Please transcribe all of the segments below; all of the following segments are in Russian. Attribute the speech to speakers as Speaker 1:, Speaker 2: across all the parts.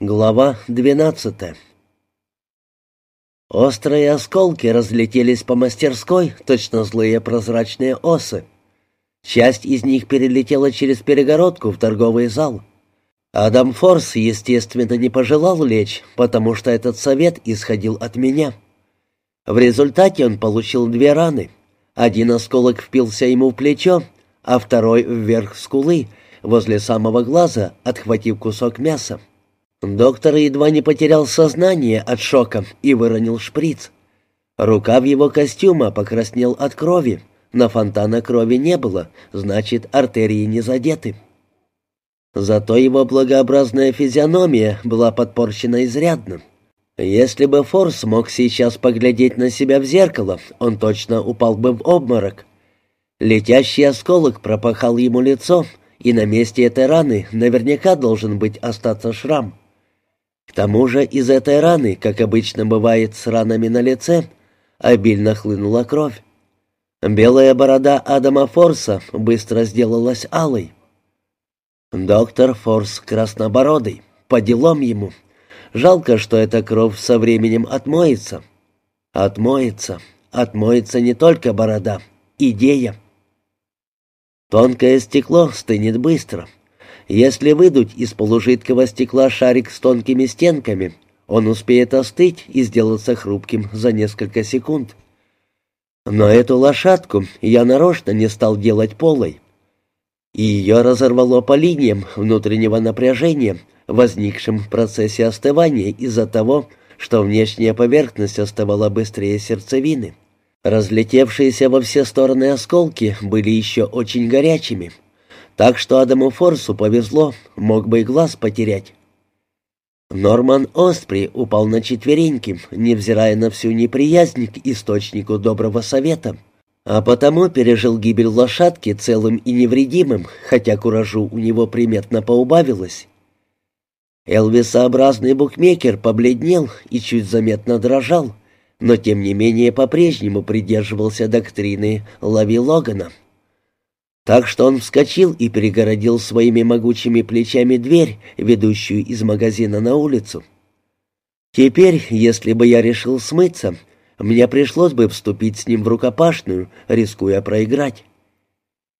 Speaker 1: Глава двенадцатая Острые осколки разлетелись по мастерской, точно злые прозрачные осы. Часть из них перелетела через перегородку в торговый зал. Адам Форс, естественно, не пожелал лечь, потому что этот совет исходил от меня. В результате он получил две раны. Один осколок впился ему в плечо, а второй вверх скулы, возле самого глаза, отхватив кусок мяса. Доктор едва не потерял сознание от шока и выронил шприц. Рука в его костюма покраснел от крови, но фонтана крови не было, значит, артерии не задеты. Зато его благообразная физиономия была подпорчена изрядно. Если бы Форс мог сейчас поглядеть на себя в зеркало, он точно упал бы в обморок. Летящий осколок пропахал ему лицо, и на месте этой раны наверняка должен быть остаться шрам. К тому же из этой раны, как обычно бывает с ранами на лице, обильно хлынула кровь. Белая борода Адама Форса быстро сделалась алой. Доктор Форс краснобородый, по делам ему. Жалко, что эта кровь со временем отмоется. Отмоется, отмоется не только борода, идея. Тонкое стекло стынет быстро — если выдуть из полужидкого стекла шарик с тонкими стенками, он успеет остыть и сделаться хрупким за несколько секунд. Но эту лошадку я нарочно не стал делать полой. И ее разорвало по линиям внутреннего напряжения, возникшим в процессе остывания из-за того, что внешняя поверхность оставала быстрее сердцевины. Разлетевшиеся во все стороны осколки были еще очень горячими — так что Адаму Форсу повезло, мог бы и глаз потерять. Норман Оспри упал на четвереньки, невзирая на всю неприязнь к источнику доброго совета, а потому пережил гибель лошадки целым и невредимым, хотя куражу у него приметно поубавилось. Элвисообразный букмекер побледнел и чуть заметно дрожал, но тем не менее по-прежнему придерживался доктрины Лави Логана — так что он вскочил и перегородил своими могучими плечами дверь, ведущую из магазина на улицу. Теперь, если бы я решил смыться, мне пришлось бы вступить с ним в рукопашную, рискуя проиграть.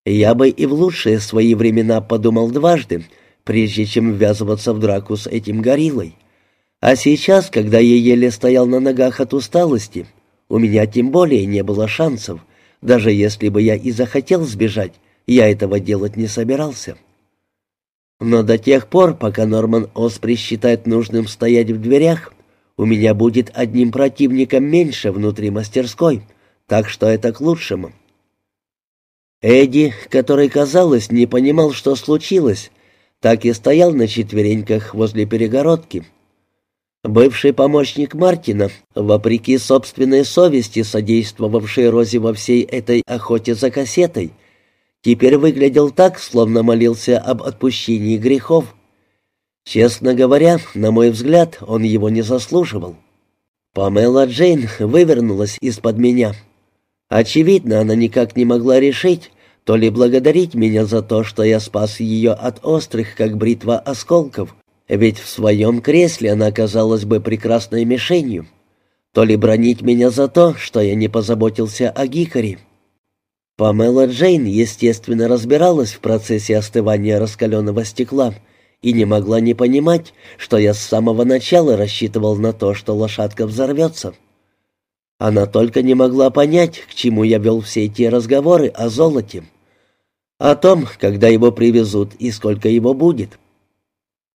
Speaker 1: Я бы и в лучшие свои времена подумал дважды, прежде чем ввязываться в драку с этим гориллой. А сейчас, когда я еле стоял на ногах от усталости, у меня тем более не было шансов, даже если бы я и захотел сбежать, я этого делать не собирался. Но до тех пор, пока Норман Оспри считает нужным стоять в дверях, у меня будет одним противником меньше внутри мастерской, так что это к лучшему. Эдди, который, казалось, не понимал, что случилось, так и стоял на четвереньках возле перегородки. Бывший помощник Мартина, вопреки собственной совести, содействовавший Розе во всей этой охоте за кассетой, теперь выглядел так, словно молился об отпущении грехов. Честно говоря, на мой взгляд, он его не заслуживал. Памела Джейн вывернулась из-под меня. Очевидно, она никак не могла решить, то ли благодарить меня за то, что я спас ее от острых, как бритва, осколков, ведь в своем кресле она оказалась бы прекрасной мишенью, то ли бронить меня за то, что я не позаботился о Гикаре. Памела Джейн, естественно, разбиралась в процессе остывания раскаленного стекла и не могла не понимать, что я с самого начала рассчитывал на то, что лошадка взорвется. Она только не могла понять, к чему я вел все эти разговоры о золоте, о том, когда его привезут и сколько его будет.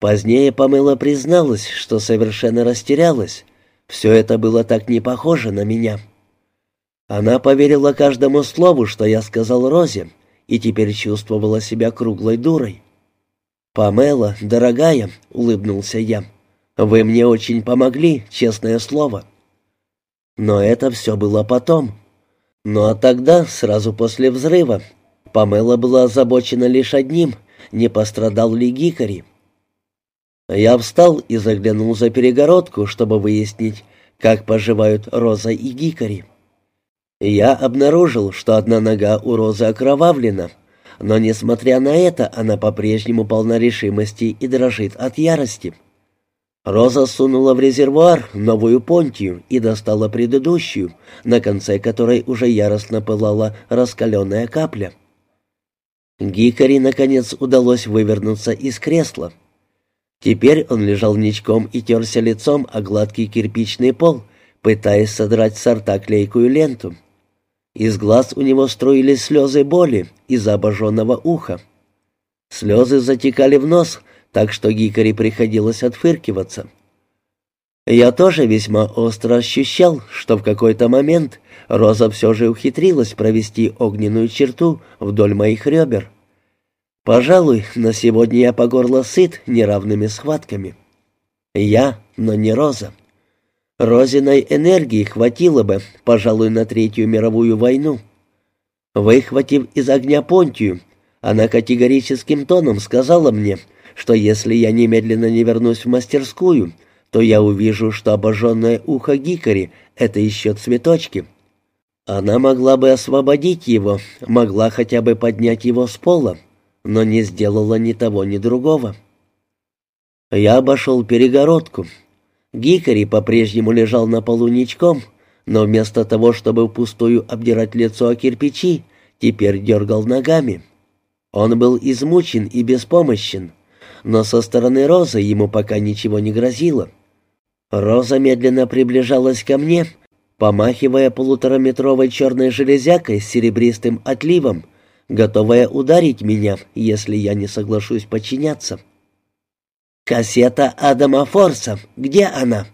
Speaker 1: Позднее Памела призналась, что совершенно растерялась. Все это было так не похоже на меня. Она поверила каждому слову, что я сказал Розе, и теперь чувствовала себя круглой дурой. «Памела, дорогая», — улыбнулся я, — «вы мне очень помогли, честное слово». Но это все было потом. Ну а тогда, сразу после взрыва, Памела была озабочена лишь одним — не пострадал ли Гикари. Я встал и заглянул за перегородку, чтобы выяснить, как поживают Роза и Гикари. Я обнаружил, что одна нога у Розы окровавлена, но, несмотря на это, она по-прежнему полна решимости и дрожит от ярости. Роза сунула в резервуар новую понтию и достала предыдущую, на конце которой уже яростно пылала раскаленная капля. Гикари, наконец, удалось вывернуться из кресла. Теперь он лежал ничком и терся лицом о гладкий кирпичный пол, пытаясь содрать с рта клейкую ленту. Из глаз у него струились слезы боли из-за обожженного уха. Слезы затекали в нос, так что Гикари приходилось отфыркиваться. Я тоже весьма остро ощущал, что в какой-то момент Роза все же ухитрилась провести огненную черту вдоль моих ребер. Пожалуй, на сегодня я по горло сыт неравными схватками. Я, но не Роза. Розиной энергии хватило бы, пожалуй, на Третью мировую войну. Выхватив из огня Понтию, она категорическим тоном сказала мне — что если я немедленно не вернусь в мастерскую, то я увижу, что обожженное ухо Гикари — это еще цветочки. Она могла бы освободить его, могла хотя бы поднять его с пола, но не сделала ни того, ни другого. Я обошел перегородку. Гикари по-прежнему лежал на полу ничком, но вместо того, чтобы впустую обдирать лицо о кирпичи, теперь дергал ногами. Он был измучен и беспомощен но со стороны Розы ему пока ничего не грозило. Роза медленно приближалась ко мне, помахивая полутораметровой черной железякой с серебристым отливом, готовая ударить меня, если я не соглашусь подчиняться. «Кассета Адама Форса, где она?»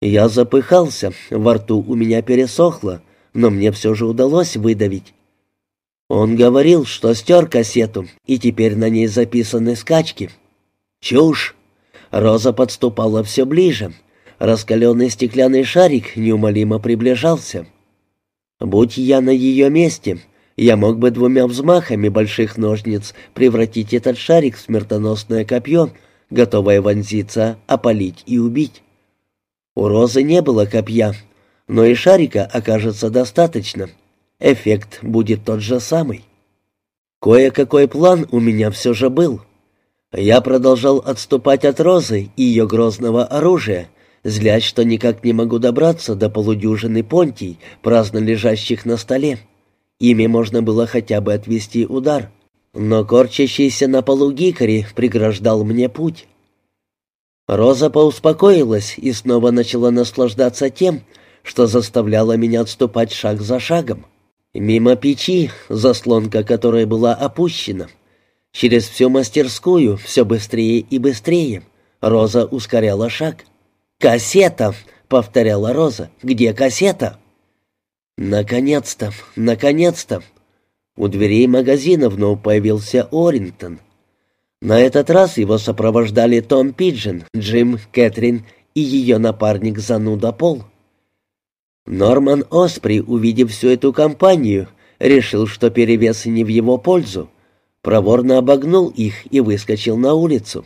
Speaker 1: Я запыхался, во рту у меня пересохло, но мне все же удалось выдавить. Он говорил, что стер кассету, и теперь на ней записаны скачки. Чушь! Роза подступала все ближе. Раскаленный стеклянный шарик неумолимо приближался. Будь я на ее месте, я мог бы двумя взмахами больших ножниц превратить этот шарик в смертоносное копье, готовое вонзиться, опалить и убить. У Розы не было копья, но и шарика окажется достаточно — эффект будет тот же самый. Кое-какой план у меня все же был. Я продолжал отступать от Розы и ее грозного оружия, злясь, что никак не могу добраться до полудюжины понтий, праздно лежащих на столе. Ими можно было хотя бы отвести удар. Но корчащийся на полу гикари преграждал мне путь. Роза поуспокоилась и снова начала наслаждаться тем, что заставляло меня отступать шаг за шагом. Мимо печи, заслонка которой была опущена. Через всю мастерскую, все быстрее и быстрее. Роза ускоряла шаг. «Кассета!» — повторяла Роза. «Где кассета?» «Наконец-то! Наконец-то!» У дверей магазина вновь появился Орингтон. На этот раз его сопровождали Том Пиджин, Джим, Кэтрин и ее напарник Зануда Пол. Норман Оспри, увидев всю эту компанию, решил, что перевес не в его пользу. Проворно обогнул их и выскочил на улицу.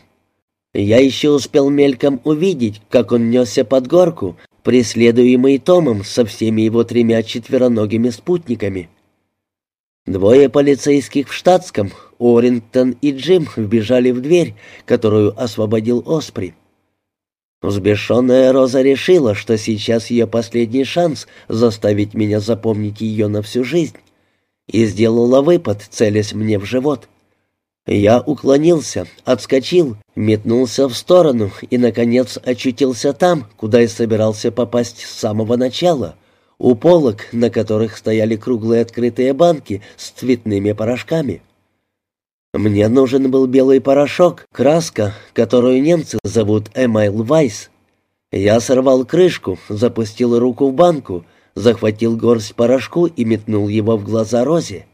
Speaker 1: Я еще успел мельком увидеть, как он несся под горку, преследуемый Томом со всеми его тремя четвероногими спутниками. Двое полицейских в штатском, Орингтон и Джим, вбежали в дверь, которую освободил Оспри. Взбешенная Роза решила, что сейчас ее последний шанс заставить меня запомнить ее на всю жизнь, и сделала выпад, целясь мне в живот. Я уклонился, отскочил, метнулся в сторону и, наконец, очутился там, куда и собирался попасть с самого начала, у полок, на которых стояли круглые открытые банки с цветными порошками. Мне нужен был белый порошок, краска, которую немцы зовут Эмайл Вайс. Я сорвал крышку, запустил руку в банку, захватил горсть порошку и метнул его в глаза Розе.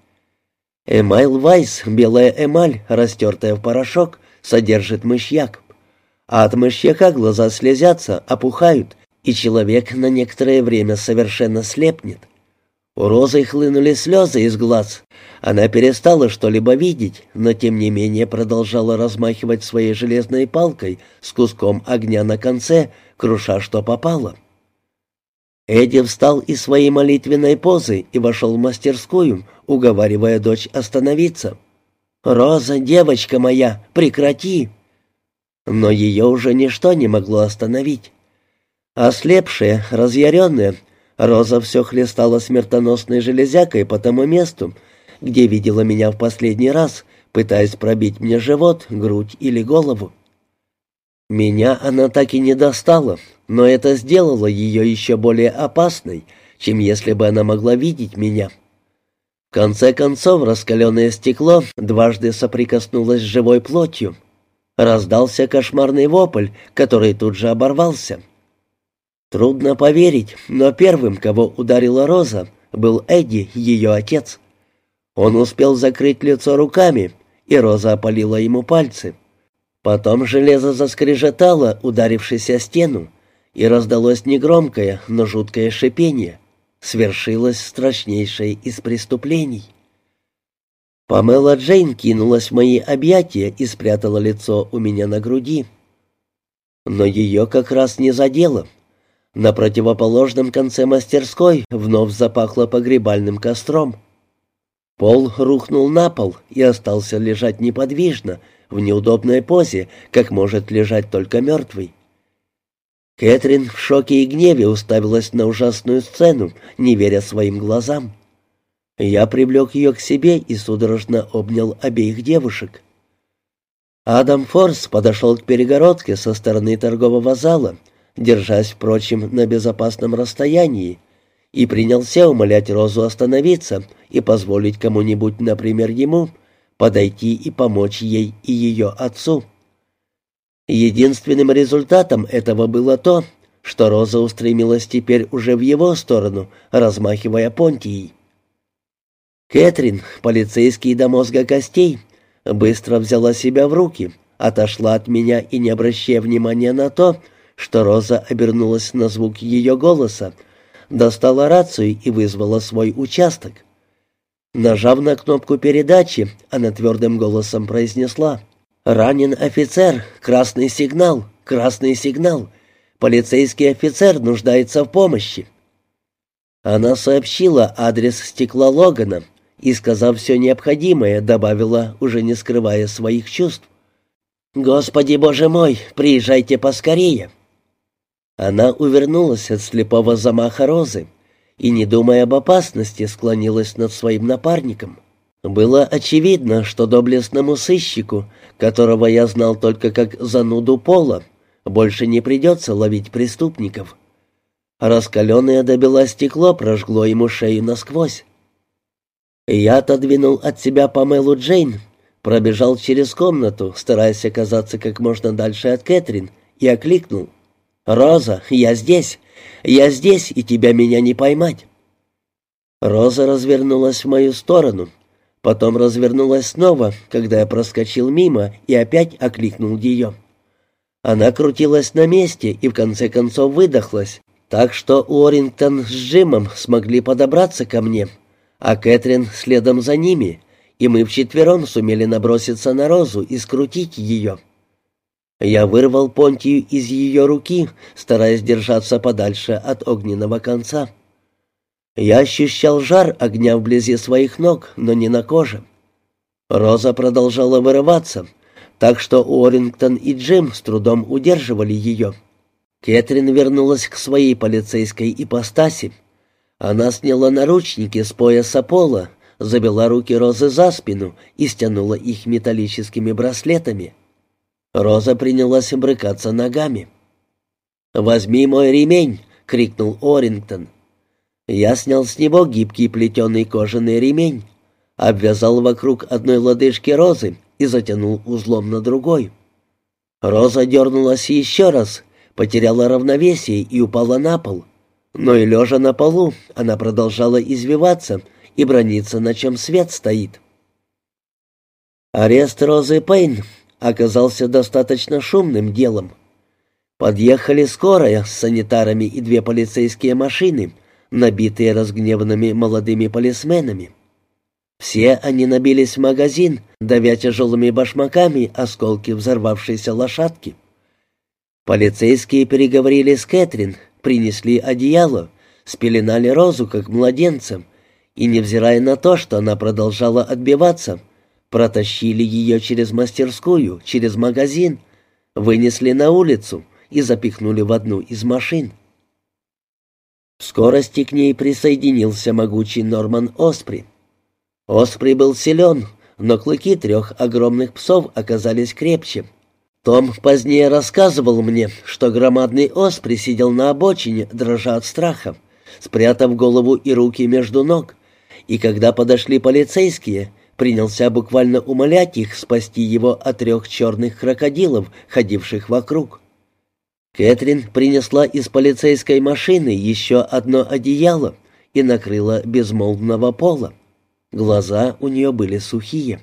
Speaker 1: Эмайл Вайс, белая эмаль, растертая в порошок, содержит мышьяк. А от мышьяка глаза слезятся, опухают, и человек на некоторое время совершенно слепнет. У Розы хлынули слезы из глаз. Она перестала что-либо видеть, но тем не менее продолжала размахивать своей железной палкой с куском огня на конце, круша что попало. Эдди встал из своей молитвенной позы и вошел в мастерскую, уговаривая дочь остановиться. «Роза, девочка моя, прекрати!» Но ее уже ничто не могло остановить. Ослепшая, разъяренная, Роза все хлестала смертоносной железякой по тому месту, где видела меня в последний раз, пытаясь пробить мне живот, грудь или голову. Меня она так и не достала, но это сделало ее еще более опасной, чем если бы она могла видеть меня. В конце концов, раскаленное стекло дважды соприкоснулось с живой плотью. Раздался кошмарный вопль, который тут же оборвался. Трудно поверить, но первым, кого ударила Роза, был Эдди, ее отец. Он успел закрыть лицо руками, и Роза опалила ему пальцы. Потом железо заскрежетало, ударившись о стену, и раздалось негромкое, но жуткое шипение. Свершилось страшнейшее из преступлений. Памела Джейн кинулась в мои объятия и спрятала лицо у меня на груди. Но ее как раз не задело. На противоположном конце мастерской вновь запахло погребальным костром. Пол рухнул на пол и остался лежать неподвижно, в неудобной позе, как может лежать только мертвый. Кэтрин в шоке и гневе уставилась на ужасную сцену, не веря своим глазам. Я привлек ее к себе и судорожно обнял обеих девушек. Адам Форс подошел к перегородке со стороны торгового зала, держась, впрочем, на безопасном расстоянии, и принялся умолять Розу остановиться и позволить кому-нибудь, например, ему, подойти и помочь ей и ее отцу. Единственным результатом этого было то, что Роза устремилась теперь уже в его сторону, размахивая понтией. Кэтрин, полицейский до мозга костей, быстро взяла себя в руки, отошла от меня и, не обращая внимания на то, что Роза обернулась на звук ее голоса, достала рацию и вызвала свой участок. Нажав на кнопку передачи, она твердым голосом произнесла «Ранен офицер! Красный сигнал! Красный сигнал! Полицейский офицер нуждается в помощи!» Она сообщила адрес стекла Логана, и, сказав все необходимое, добавила, уже не скрывая своих чувств. «Господи, боже мой, приезжайте поскорее!» Она увернулась от слепого замаха розы и, не думая об опасности, склонилась над своим напарником. Было очевидно, что доблестному сыщику, которого я знал только как зануду пола, больше не придется ловить преступников. Раскаленное до бела стекло прожгло ему шею насквозь. Я отодвинул от себя Памелу Джейн, пробежал через комнату, стараясь оказаться как можно дальше от Кэтрин, и окликнул. «Роза, я здесь! Я здесь, и тебя меня не поймать!» Роза развернулась в мою сторону, потом развернулась снова, когда я проскочил мимо и опять окликнул ее. Она крутилась на месте и в конце концов выдохлась, так что Уоррингтон с Джимом смогли подобраться ко мне — а Кэтрин следом за ними, и мы вчетвером сумели наброситься на Розу и скрутить ее. Я вырвал Понтию из ее руки, стараясь держаться подальше от огненного конца. Я ощущал жар огня вблизи своих ног, но не на коже. Роза продолжала вырываться, так что Уоррингтон и Джим с трудом удерживали ее. Кэтрин вернулась к своей полицейской ипостаси. Она сняла наручники с пояса пола, завела руки Розы за спину и стянула их металлическими браслетами. Роза принялась брыкаться ногами. «Возьми мой ремень!» — крикнул Орингтон. Я снял с него гибкий плетеный кожаный ремень, обвязал вокруг одной лодыжки Розы и затянул узлом на другой. Роза дернулась еще раз, потеряла равновесие и упала на пол — но и лежа на полу, она продолжала извиваться и брониться, на чем свет стоит. Арест Розы Пейн оказался достаточно шумным делом. Подъехали скорая с санитарами и две полицейские машины, набитые разгневанными молодыми полисменами. Все они набились в магазин, давя тяжелыми башмаками осколки взорвавшейся лошадки. Полицейские переговорили с Кэтрин, принесли одеяло, спеленали Розу как младенцем, и, невзирая на то, что она продолжала отбиваться, протащили ее через мастерскую, через магазин, Вынесли на улицу и запихнули в одну из машин. В скорости к ней присоединился могучий Норман Оспри. Оспри был силен, но клыки трех огромных псов оказались крепче. Том позднее рассказывал мне, что громадный Оспри сидел на обочине, дрожа от страха, спрятав голову и руки между ног, и когда подошли полицейские, принялся буквально умолять их спасти его от трех черных крокодилов, ходивших вокруг. Кэтрин принесла из полицейской машины еще одно одеяло и накрыла безмолвного пола. Глаза у нее были сухие.